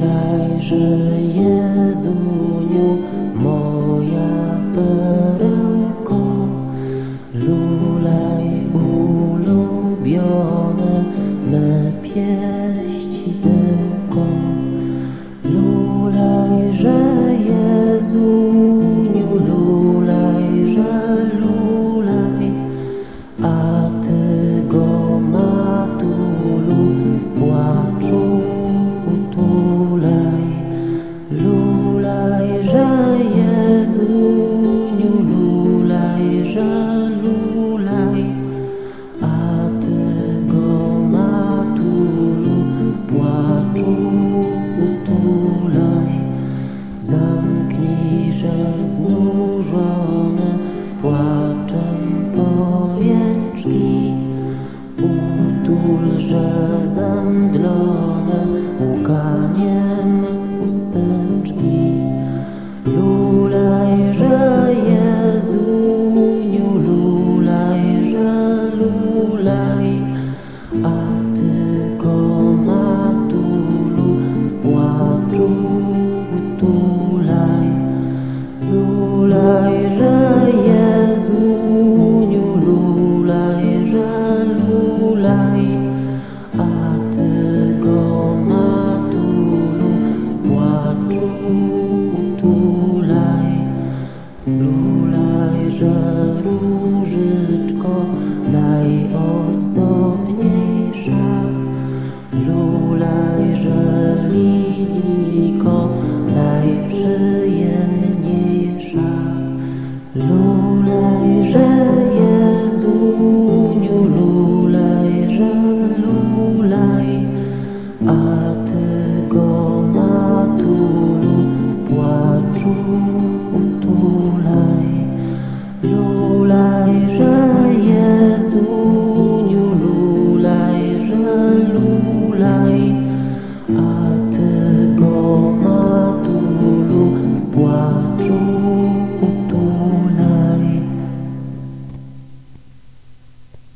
Wspominajże Jezuniu, moja perełko, lulaj ulubiona. Piszę znużony płaczem pojęczki. Utul, że Tulaj, tulaj, że różyczko najozdobniejsza. Lulaj, że liliko najprzyjemniejsza. Lulaj, że Jezuniu, lulaj, że lulaj, a Oh.